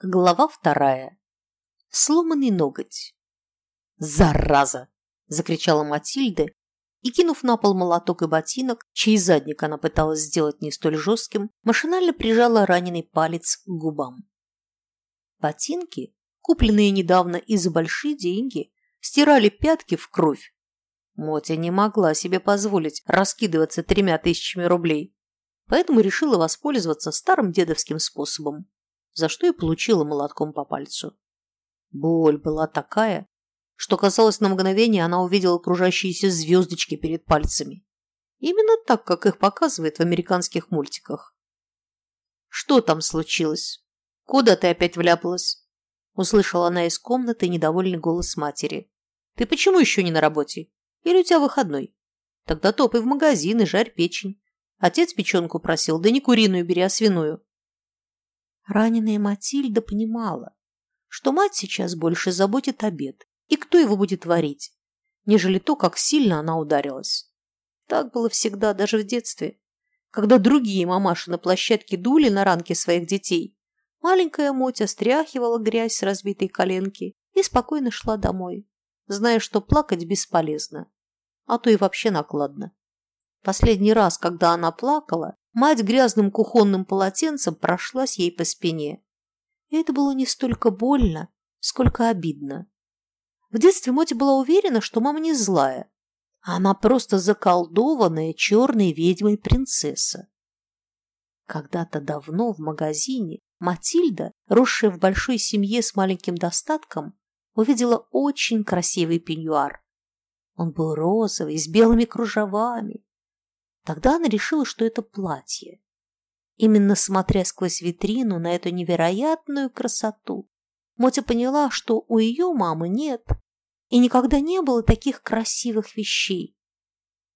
Глава вторая. Сломанный ноготь. «Зараза!» – закричала Матильда и, кинув на пол молоток и ботинок, чей задник она пыталась сделать не столь жестким, машинально прижала раненый палец к губам. Ботинки, купленные недавно и за большие деньги, стирали пятки в кровь. Мотя не могла себе позволить раскидываться тремя тысячами рублей, поэтому решила воспользоваться старым дедовским способом за что и получила молотком по пальцу. Боль была такая, что, казалось, на мгновение она увидела окружающиеся звездочки перед пальцами. Именно так, как их показывают в американских мультиках. «Что там случилось? Куда ты опять вляпалась?» Услышала она из комнаты недовольный голос матери. «Ты почему еще не на работе? Или у тебя выходной? Тогда топай в магазин и жарь печень. Отец печенку просил, да не куриную бери, а свиную. Раненая Матильда понимала, что мать сейчас больше заботит обед и кто его будет варить, нежели то, как сильно она ударилась. Так было всегда, даже в детстве. Когда другие мамаши на площадке дули на ранки своих детей, маленькая Мотя стряхивала грязь с разбитой коленки и спокойно шла домой, зная, что плакать бесполезно, а то и вообще накладно. Последний раз, когда она плакала, Мать грязным кухонным полотенцем прошлась ей по спине. И это было не столько больно, сколько обидно. В детстве Мотя была уверена, что мама не злая, а она просто заколдованная черной ведьмой принцесса. Когда-то давно в магазине Матильда, росшая в большой семье с маленьким достатком, увидела очень красивый пеньюар. Он был розовый, с белыми кружевами, Тогда она решила, что это платье. Именно смотря сквозь витрину на эту невероятную красоту, Мотя поняла, что у ее мамы нет и никогда не было таких красивых вещей.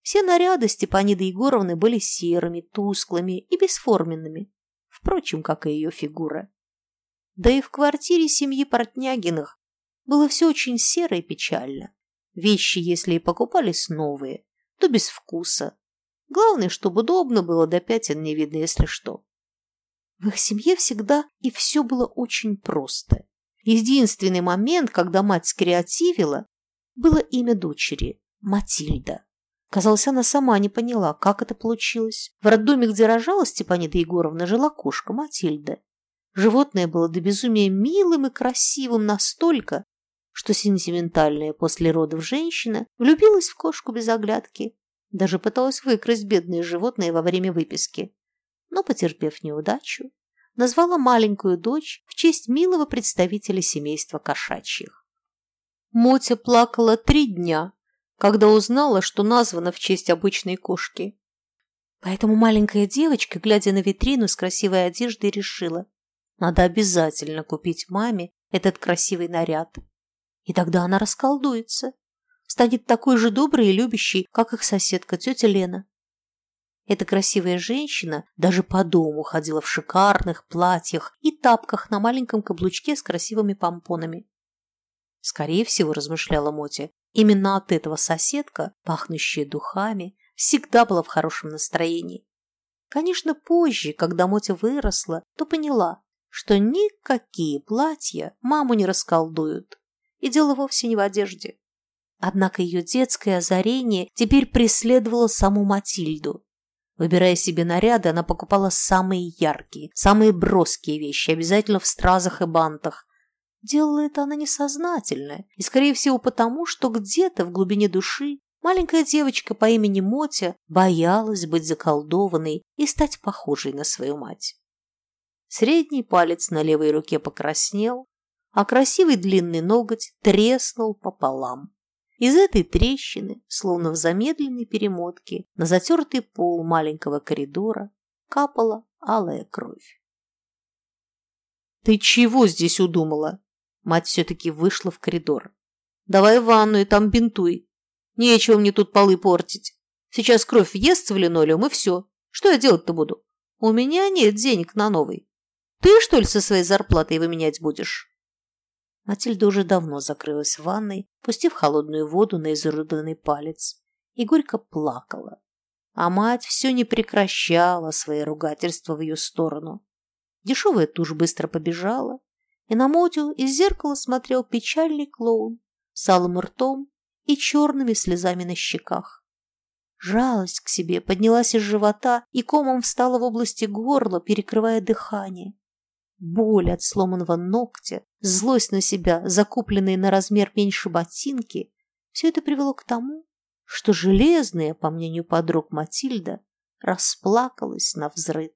Все наряды Степаниды Егоровны были серыми, тусклыми и бесформенными, впрочем, как и ее фигура. Да и в квартире семьи Портнягиных было все очень серо и печально. Вещи, если и покупались новые, то без вкуса, Главное, чтобы удобно было, до пятен не видно, если что. В их семье всегда и все было очень просто. Единственный момент, когда мать скреативила, было имя дочери – Матильда. Казалось, она сама не поняла, как это получилось. В роддоме, где рожала Степанида Егоровна, жила кошка Матильда. Животное было до безумия милым и красивым настолько, что сентиментальная после родов женщина влюбилась в кошку без оглядки даже пыталась выкрасть бедные животные во время выписки. Но, потерпев неудачу, назвала маленькую дочь в честь милого представителя семейства кошачьих. Мотя плакала три дня, когда узнала, что названа в честь обычной кошки. Поэтому маленькая девочка, глядя на витрину с красивой одеждой, решила, надо обязательно купить маме этот красивый наряд. И тогда она расколдуется станет такой же доброй и любящей, как их соседка, тетя Лена. Эта красивая женщина даже по дому ходила в шикарных платьях и тапках на маленьком каблучке с красивыми помпонами. Скорее всего, размышляла Мотя, именно от этого соседка, пахнущая духами, всегда была в хорошем настроении. Конечно, позже, когда Мотя выросла, то поняла, что никакие платья маму не расколдуют. И дело вовсе не в одежде. Однако ее детское озарение теперь преследовало саму Матильду. Выбирая себе наряды, она покупала самые яркие, самые броские вещи, обязательно в стразах и бантах. Делала это она несознательно, и, скорее всего, потому, что где-то в глубине души маленькая девочка по имени Мотя боялась быть заколдованной и стать похожей на свою мать. Средний палец на левой руке покраснел, а красивый длинный ноготь треснул пополам. Из этой трещины, словно в замедленной перемотке, на затертый пол маленького коридора капала алая кровь. «Ты чего здесь удумала?» Мать все-таки вышла в коридор. «Давай в ванную, там бинтуй. Нечего мне тут полы портить. Сейчас кровь въестся в линолеум, и все. Что я делать-то буду? У меня нет денег на новый. Ты, что ли, со своей зарплатой выменять будешь?» Матильда уже давно закрылась в ванной, пустив холодную воду на изуродованный палец, и горько плакала. А мать все не прекращала свои ругательства в ее сторону. Дешевая тушь быстро побежала, и на Мотю из зеркала смотрел печальный клоун с алым ртом и черными слезами на щеках. Жалость к себе поднялась из живота и комом встала в области горла, перекрывая дыхание. Боль от сломанного ногтя, злость на себя, закупленные на размер меньше ботинки – все это привело к тому, что железная, по мнению подруг Матильда, расплакалась на взрыд.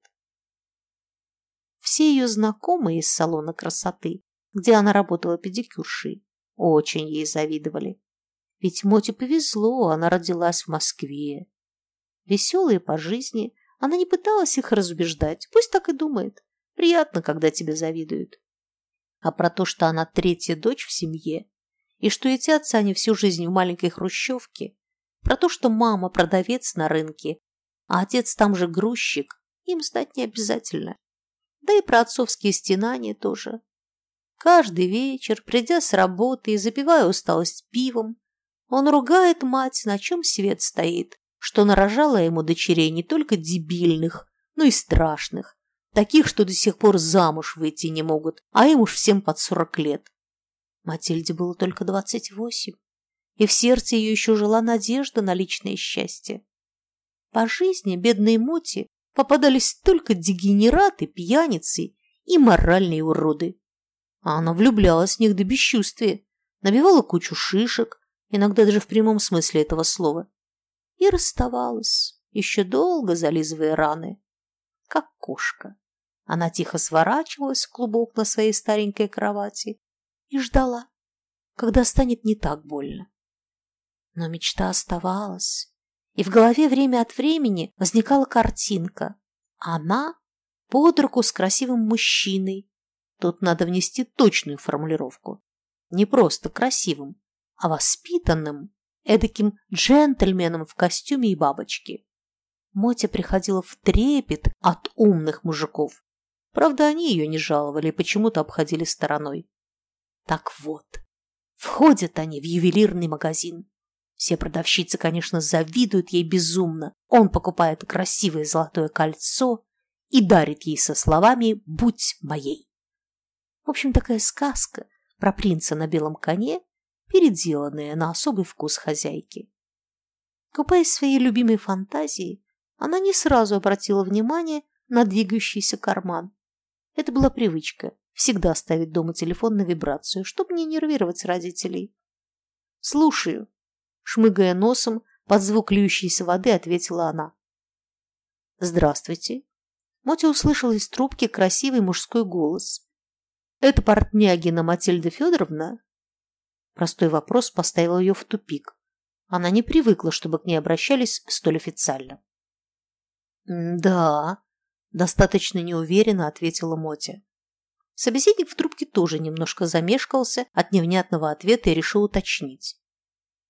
Все ее знакомые из салона красоты, где она работала педикюршей, очень ей завидовали. Ведь Моте повезло, она родилась в Москве. Веселая по жизни, она не пыталась их разубеждать, пусть так и думает. Приятно, когда тебе завидуют. А про то, что она третья дочь в семье, и что эти отца не всю жизнь в маленькой хрущевке, про то, что мама продавец на рынке, а отец там же грузчик, им знать не обязательно. Да и про отцовские стенания тоже. Каждый вечер, придя с работы и запивая усталость пивом, он ругает мать, на чем свет стоит, что нарожала ему дочерей не только дебильных, но и страшных, таких, что до сих пор замуж выйти не могут, а им уж всем под сорок лет. Матильде было только двадцать восемь, и в сердце ее еще жила надежда на личное счастье. По жизни бедной Моти попадались только дегенераты, пьяницы и моральные уроды. А она влюблялась в них до бесчувствия, набивала кучу шишек, иногда даже в прямом смысле этого слова, и расставалась, еще долго зализывая раны, как кошка. Она тихо сворачивалась в клубок на своей старенькой кровати и ждала, когда станет не так больно. Но мечта оставалась, и в голове время от времени возникала картинка. Она под руку с красивым мужчиной. Тут надо внести точную формулировку. Не просто красивым, а воспитанным, эдаким джентльменом в костюме и бабочке. Мотя приходила в трепет от умных мужиков. Правда, они ее не жаловали и почему-то обходили стороной. Так вот, входят они в ювелирный магазин. Все продавщицы, конечно, завидуют ей безумно. Он покупает красивое золотое кольцо и дарит ей со словами «Будь моей». В общем, такая сказка про принца на белом коне, переделанная на особый вкус хозяйки. Купаясь своей любимой фантазии, она не сразу обратила внимание на двигающийся карман. Это была привычка – всегда ставить дома телефон на вибрацию, чтобы не нервировать родителей. «Слушаю», шмыгая носом, под звук льющейся воды ответила она. «Здравствуйте». Мотя услышала из трубки красивый мужской голос. «Это Портнягина Матильда Федоровна?» Простой вопрос поставил ее в тупик. Она не привыкла, чтобы к ней обращались столь официально. «Да», – достаточно неуверенно ответила Мотя. Собеседник в трубке тоже немножко замешкался от невнятного ответа и решил уточнить.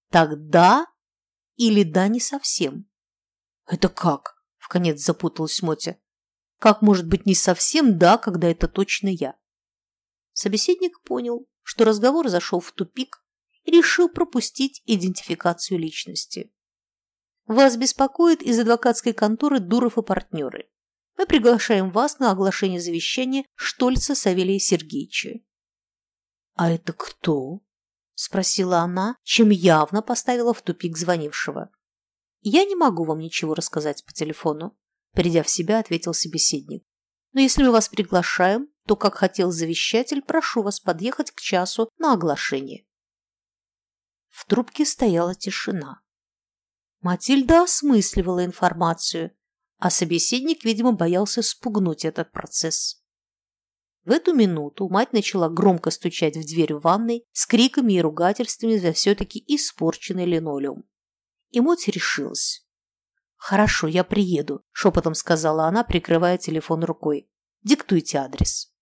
Так да или да не совсем? Это как? Вконец запуталась Мотя. Как может быть не совсем да, когда это точно я? Собеседник понял, что разговор зашел в тупик и решил пропустить идентификацию личности. Вас беспокоит из адвокатской конторы Дуров и партнеры. Мы приглашаем вас на оглашение завещания Штольца Савелия Сергеевича. А это кто? спросила она, чем явно поставила в тупик звонившего. Я не могу вам ничего рассказать по телефону, придя в себя, ответил собеседник. Но если мы вас приглашаем, то, как хотел завещатель, прошу вас подъехать к часу на оглашение. В трубке стояла тишина. Матильда осмысливала информацию, а собеседник, видимо, боялся спугнуть этот процесс. В эту минуту мать начала громко стучать в дверь в ванной с криками и ругательствами за все-таки испорченный линолеум. И Моть решилась. «Хорошо, я приеду», – шепотом сказала она, прикрывая телефон рукой. «Диктуйте адрес».